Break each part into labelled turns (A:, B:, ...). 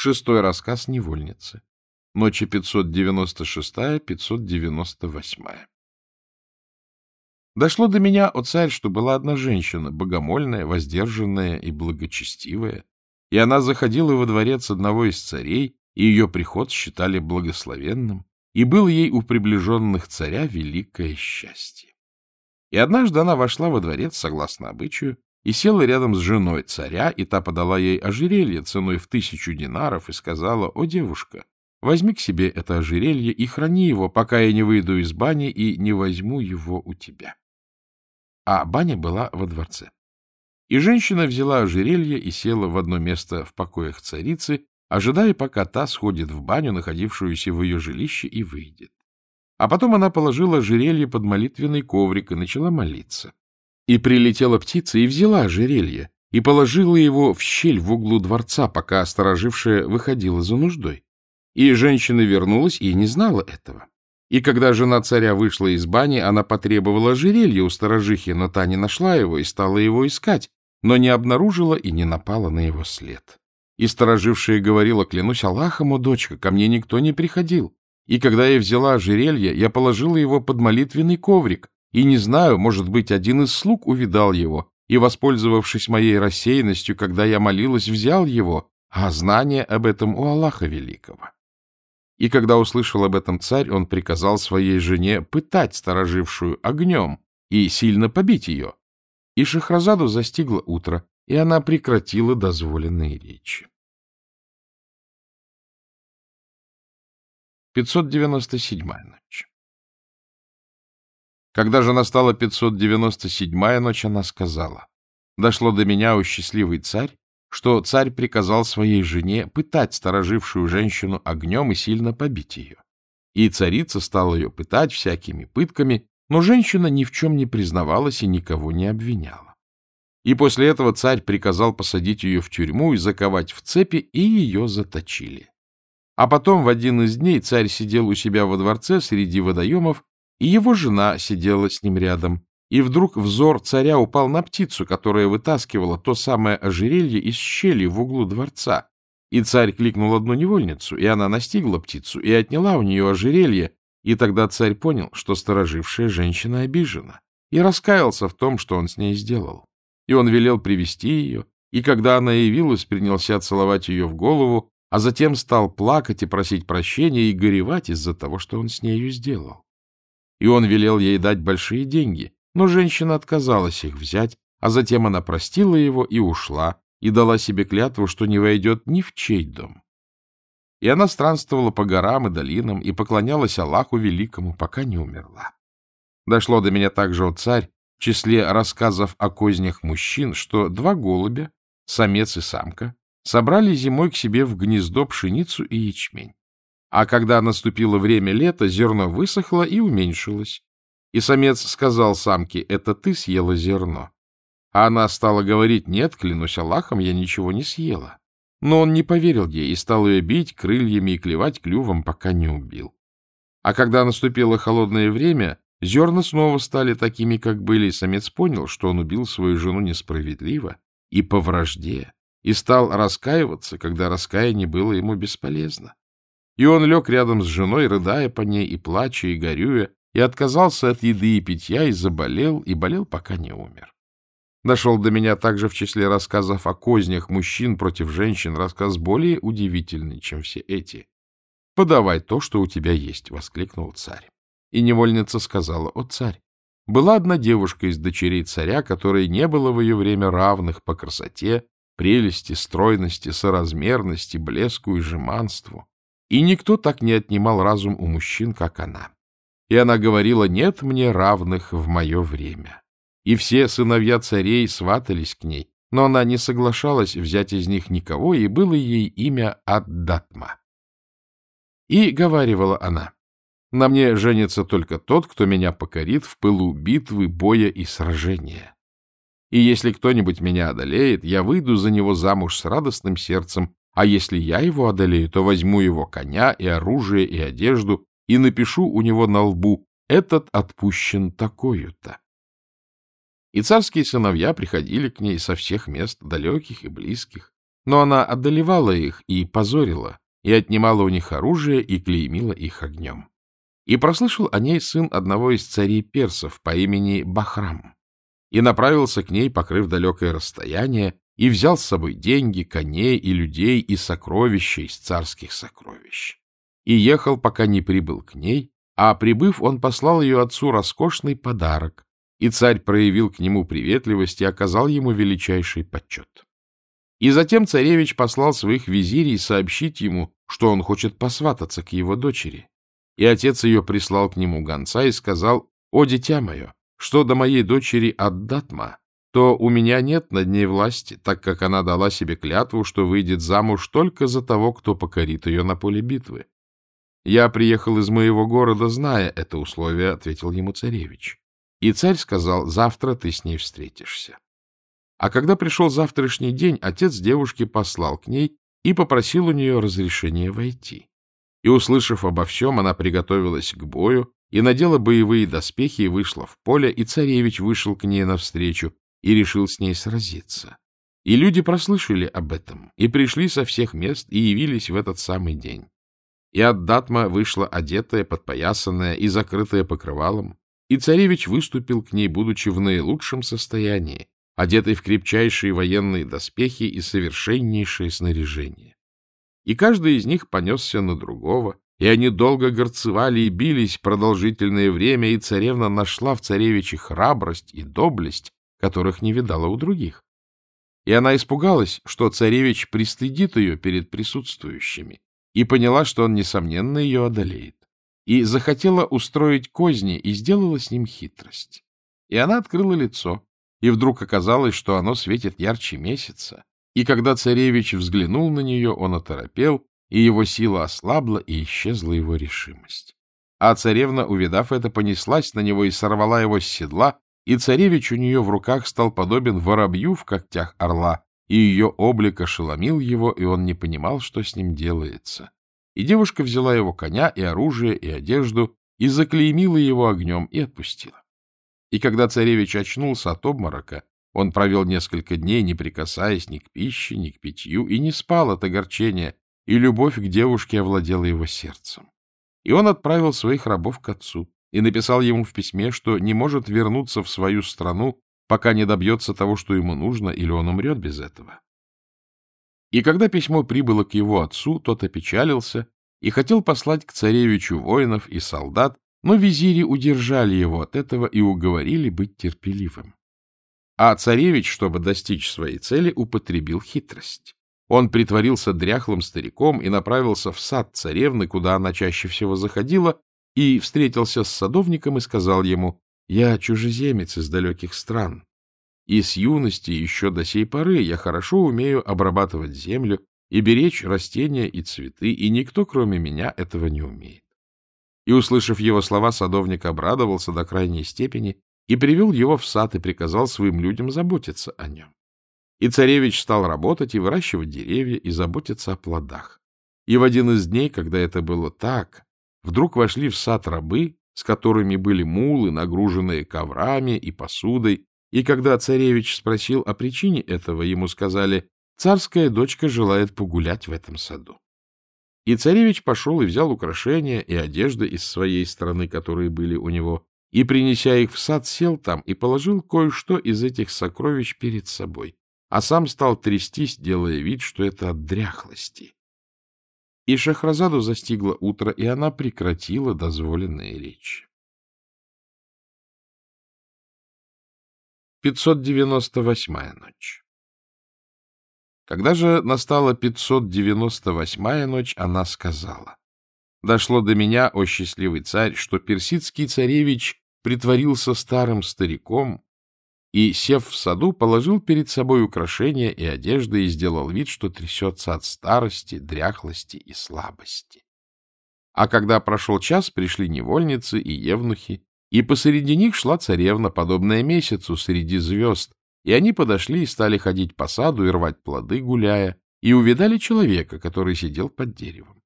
A: Шестой рассказ невольницы. Ночи 596-598. Дошло до меня, о царь, что была одна женщина, богомольная, воздержанная и благочестивая, и она заходила во дворец одного из царей, и ее приход считали благословенным, и был ей у приближенных царя великое счастье. И однажды она вошла во дворец, согласно обычаю, и села рядом с женой царя, и та подала ей ожерелье ценой в тысячу динаров и сказала, «О, девушка, возьми к себе это ожерелье и храни его, пока я не выйду из бани и не возьму его у тебя». А баня была во дворце. И женщина взяла ожерелье и села в одно место в покоях царицы, ожидая, пока та сходит в баню, находившуюся в ее жилище, и выйдет. А потом она положила ожерелье под молитвенный коврик и начала молиться. И прилетела птица и взяла ожерелье, и положила его в щель в углу дворца, пока сторожившая выходила за нуждой. И женщина вернулась и не знала этого. И когда жена царя вышла из бани, она потребовала ожерелья у сторожихи, но та не нашла его и стала его искать, но не обнаружила и не напала на его след. И сторожившая говорила, клянусь Аллахом, о дочка, ко мне никто не приходил. И когда я взяла ожерелье, я положила его под молитвенный коврик, и не знаю, может быть, один из слуг увидал его и, воспользовавшись моей рассеянностью, когда я молилась, взял его, а знание об этом у Аллаха Великого. И когда услышал об этом царь, он приказал своей жене пытать сторожившую огнем и сильно побить ее. И Шахразаду застигло утро, и она прекратила дозволенные речи. 597-я ночь когда же настала 597-я ночь, она сказала, «Дошло до меня, о счастливый царь, что царь приказал своей жене пытать сторожившую женщину огнем и сильно побить ее. И царица стала ее пытать всякими пытками, но женщина ни в чем не признавалась и никого не обвиняла. И после этого царь приказал посадить ее в тюрьму и заковать в цепи, и ее заточили. А потом в один из дней царь сидел у себя во дворце среди водоемов и его жена сидела с ним рядом, и вдруг взор царя упал на птицу, которая вытаскивала то самое ожерелье из щели в углу дворца. И царь кликнул одну невольницу, и она настигла птицу и отняла у нее ожерелье, и тогда царь понял, что сторожившая женщина обижена, и раскаялся в том, что он с ней сделал. И он велел привести ее, и когда она явилась, принялся целовать ее в голову, а затем стал плакать и просить прощения и горевать из-за того, что он с нею сделал и он велел ей дать большие деньги, но женщина отказалась их взять, а затем она простила его и ушла, и дала себе клятву, что не войдет ни в чей дом. И она странствовала по горам и долинам и поклонялась Аллаху Великому, пока не умерла. Дошло до меня также, о царь, в числе рассказов о кознях мужчин, что два голубя, самец и самка, собрали зимой к себе в гнездо пшеницу и ячмень. А когда наступило время лета, зерно высохло и уменьшилось. И самец сказал самке, это ты съела зерно. А она стала говорить, нет, клянусь Аллахом, я ничего не съела. Но он не поверил ей и стал ее бить крыльями и клевать клювом, пока не убил. А когда наступило холодное время, зерна снова стали такими, как были, и самец понял, что он убил свою жену несправедливо и по вражде, и стал раскаиваться, когда раскаяние было ему бесполезно. И он лег рядом с женой, рыдая по ней и плача, и горюя, и отказался от еды и питья, и заболел, и болел, пока не умер. Дошел до меня также в числе рассказов о кознях мужчин против женщин рассказ более удивительный, чем все эти. «Подавай то, что у тебя есть», — воскликнул царь. И невольница сказала, «О, царь, была одна девушка из дочерей царя, которой не было в ее время равных по красоте, прелести, стройности, соразмерности, блеску и жеманству. И никто так не отнимал разум у мужчин, как она. И она говорила, нет мне равных в мое время. И все сыновья царей сватались к ней, но она не соглашалась взять из них никого, и было ей имя Аддатма. И говаривала она, на мне женится только тот, кто меня покорит в пылу битвы, боя и сражения. И если кто-нибудь меня одолеет, я выйду за него замуж с радостным сердцем а если я его одолею, то возьму его коня и оружие и одежду и напишу у него на лбу «Этот отпущен такою-то». И царские сыновья приходили к ней со всех мест, далеких и близких, Но она одолевала их и позорила, и отнимала у них оружие и клеймила их огнем. И прослышал о ней сын одного из царей персов по имени Бахрам, и направился к ней, покрыв далекое расстояние, и взял с собой деньги, коней и людей и сокровища из царских сокровищ. И ехал, пока не прибыл к ней, а, прибыв, он послал ее отцу роскошный подарок, и царь проявил к нему приветливость и оказал ему величайший почет. И затем царевич послал своих визирей сообщить ему, что он хочет посвататься к его дочери. И отец ее прислал к нему гонца и сказал, «О, дитя мое, что до моей дочери Аддатма, то у меня нет над ней власти, так как она дала себе клятву, что выйдет замуж только за того, кто покорит ее на поле битвы. Я приехал из моего города, зная это условие, — ответил ему царевич. И царь сказал, завтра ты с ней встретишься. А когда пришел завтрашний день, отец девушки послал к ней и попросил у нее разрешения войти. И, услышав обо всем, она приготовилась к бою и надела боевые доспехи и вышла в поле, и царевич вышел к ней навстречу и решил с ней сразиться. И люди прослышали об этом, и пришли со всех мест, и явились в этот самый день. И от Датма вышла одетая, подпоясанная и закрытая покрывалом, и царевич выступил к ней, будучи в наилучшем состоянии, одетый в крепчайшие военные доспехи и совершеннейшее снаряжение. И каждый из них понесся на другого, и они долго горцевали и бились продолжительное время, и царевна нашла в царевиче храбрость и доблесть, которых не видала у других. И она испугалась, что царевич пристыдит ее перед присутствующими, и поняла, что он, несомненно, ее одолеет. И захотела устроить козни, и сделала с ним хитрость. И она открыла лицо, и вдруг оказалось, что оно светит ярче месяца. И когда царевич взглянул на нее, он оторопел, и его сила ослабла, и исчезла его решимость. А царевна, увидав это, понеслась на него и сорвала его с седла, и царевич у нее в руках стал подобен воробью в когтях орла, и ее облик ошеломил его, и он не понимал, что с ним делается. И девушка взяла его коня, и оружие, и одежду, и заклеймила его огнем, и отпустила. И когда царевич очнулся от обморока, он провел несколько дней, не прикасаясь ни к пище, ни к питью, и не спал от огорчения, и любовь к девушке овладела его сердцем. И он отправил своих рабов к отцу и написал ему в письме, что не может вернуться в свою страну, пока не добьется того, что ему нужно, или он умрет без этого. И когда письмо прибыло к его отцу, тот опечалился и хотел послать к царевичу воинов и солдат, но визири удержали его от этого и уговорили быть терпеливым. А царевич, чтобы достичь своей цели, употребил хитрость. Он притворился дряхлым стариком и направился в сад царевны, куда она чаще всего заходила, и встретился с садовником и сказал ему, «Я чужеземец из далеких стран, и с юности еще до сей поры я хорошо умею обрабатывать землю и беречь растения и цветы, и никто, кроме меня, этого не умеет». И, услышав его слова, садовник обрадовался до крайней степени и привел его в сад и приказал своим людям заботиться о нем. И царевич стал работать и выращивать деревья и заботиться о плодах. И в один из дней, когда это было так, Вдруг вошли в сад рабы, с которыми были мулы, нагруженные коврами и посудой, и когда царевич спросил о причине этого, ему сказали, царская дочка желает погулять в этом саду. И царевич пошел и взял украшения и одежды из своей страны, которые были у него, и, принеся их в сад, сел там и положил кое-что из этих сокровищ перед собой, а сам стал трястись, делая вид, что это от дряхлости. И Шахразаду застигло утро, и она прекратила дозволенные речи. 598-я ночь Когда же настала 598-я ночь, она сказала, «Дошло до меня, о счастливый царь, что персидский царевич притворился старым стариком и, сев в саду, положил перед собой украшения и одежды и сделал вид, что трясется от старости, дряхлости и слабости. А когда прошел час, пришли невольницы и евнухи, и посреди них шла царевна, подобная месяцу среди звезд, и они подошли и стали ходить по саду и рвать плоды, гуляя, и увидали человека, который сидел под деревом.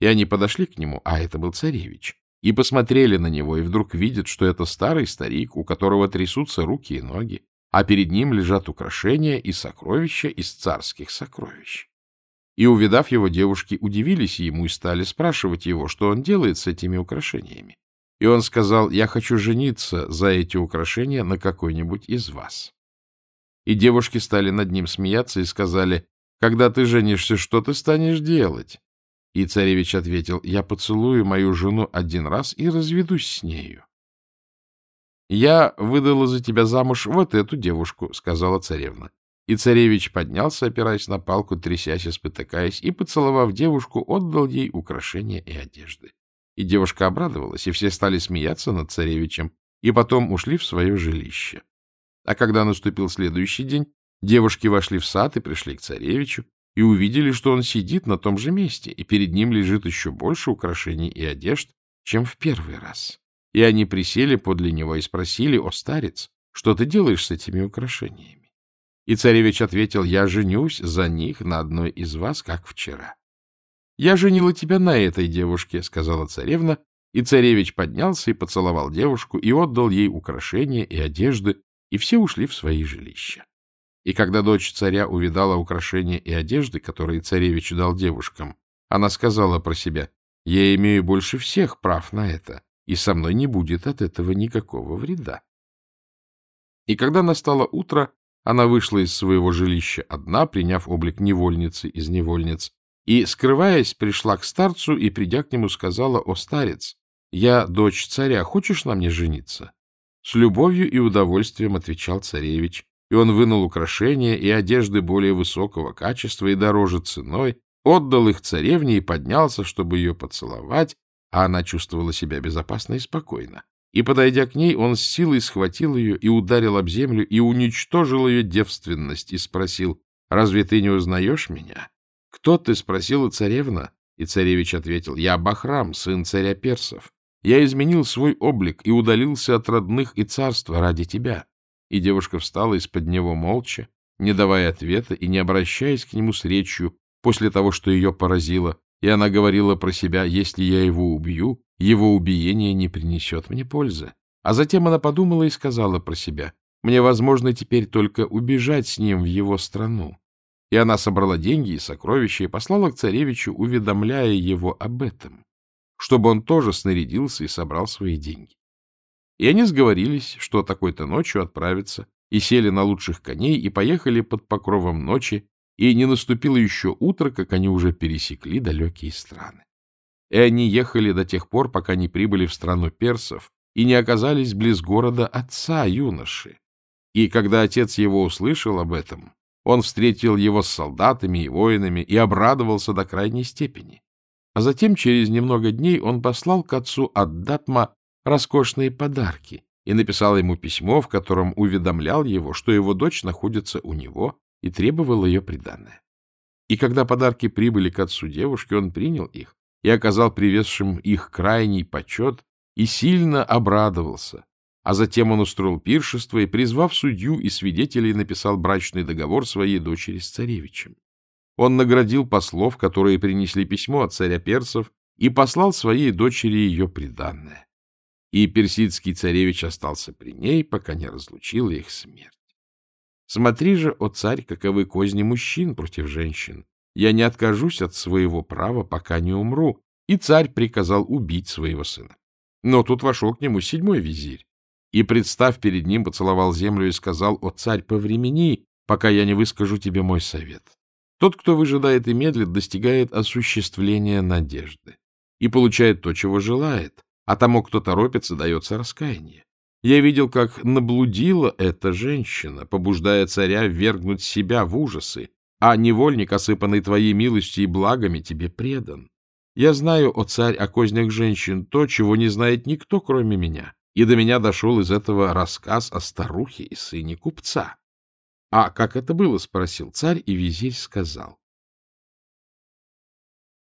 A: И они подошли к нему, а это был царевич, и посмотрели на него, и вдруг видят, что это старый старик, у которого трясутся руки и ноги, а перед ним лежат украшения и сокровища из царских сокровищ. И, увидав его, девушки удивились ему и стали спрашивать его, что он делает с этими украшениями. И он сказал, я хочу жениться за эти украшения на какой-нибудь из вас. И девушки стали над ним смеяться и сказали, когда ты женишься, что ты станешь делать? И царевич ответил, я поцелую мою жену один раз и разведусь с нею. Я выдала за тебя замуж вот эту девушку, сказала царевна. И царевич поднялся, опираясь на палку, трясясь и спотыкаясь, и, поцеловав девушку, отдал ей украшения и одежды. И девушка обрадовалась, и все стали смеяться над царевичем, и потом ушли в свое жилище. А когда наступил следующий день, девушки вошли в сад и пришли к царевичу, и увидели, что он сидит на том же месте, и перед ним лежит еще больше украшений и одежд, чем в первый раз. И они присели подле него и спросили, «О, старец, что ты делаешь с этими украшениями?» И царевич ответил, я женюсь за них на одной из вас, как вчера. — Я женила тебя на этой девушке, — сказала царевна, и царевич поднялся и поцеловал девушку и отдал ей украшения и одежды, и все ушли в свои жилища. И когда дочь царя увидала украшения и одежды, которые царевич дал девушкам, она сказала про себя, «Я имею больше всех прав на это, и со мной не будет от этого никакого вреда». И когда настало утро, она вышла из своего жилища одна, приняв облик невольницы из невольниц, и, скрываясь, пришла к старцу и, придя к нему, сказала, «О, старец, я дочь царя, хочешь на мне жениться?» С любовью и удовольствием отвечал царевич, и он вынул украшения и одежды более высокого качества и дороже ценой, отдал их царевне и поднялся, чтобы ее поцеловать, а она чувствовала себя безопасно и спокойно. И, подойдя к ней, он с силой схватил ее и ударил об землю и уничтожил ее девственность и спросил, «Разве ты не узнаешь меня?» «Кто ты?» — спросила царевна. И царевич ответил, «Я Бахрам, сын царя персов. Я изменил свой облик и удалился от родных и царства ради тебя». И девушка встала из-под него молча, не давая ответа и не обращаясь к нему с речью после того, что ее поразило, и она говорила про себя, «Если я его убью, его убиение не принесет мне пользы. А затем она подумала и сказала про себя, «Мне возможно теперь только убежать с ним в его страну». И она собрала деньги и сокровища и послала к царевичу, уведомляя его об этом, чтобы он тоже снарядился и собрал свои деньги. И они сговорились, что такой-то ночью отправятся, и сели на лучших коней и поехали под покровом ночи, и не наступило еще утро, как они уже пересекли далекие страны и они ехали до тех пор, пока не прибыли в страну персов и не оказались близ города отца юноши. И когда отец его услышал об этом, он встретил его с солдатами и воинами и обрадовался до крайней степени. А затем, через немного дней, он послал к отцу Аддатма роскошные подарки и написал ему письмо, в котором уведомлял его, что его дочь находится у него и требовал ее приданное. И когда подарки прибыли к отцу девушки, он принял их и оказал привезшим их крайний почет и сильно обрадовался. А затем он устроил пиршество и, призвав судью и свидетелей, написал брачный договор своей дочери с царевичем. Он наградил послов, которые принесли письмо от царя персов, и послал своей дочери ее приданное. И персидский царевич остался при ней, пока не разлучила их смерть. Смотри же, о царь, каковы козни мужчин против женщин, я не откажусь от своего права, пока не умру. И царь приказал убить своего сына. Но тут вошел к нему седьмой визирь. И, представ перед ним, поцеловал землю и сказал, «О, царь, повремени, пока я не выскажу тебе мой совет. Тот, кто выжидает и медлит, достигает осуществления надежды и получает то, чего желает, а тому, кто торопится, дается раскаяние. Я видел, как наблудила эта женщина, побуждая царя ввергнуть себя в ужасы, а невольник, осыпанный твоей милостью и благами, тебе предан. Я знаю, о царь, о кознях женщин, то, чего не знает никто, кроме меня, и до меня дошел из этого рассказ о старухе и сыне купца. — А как это было? — спросил царь, и визирь сказал.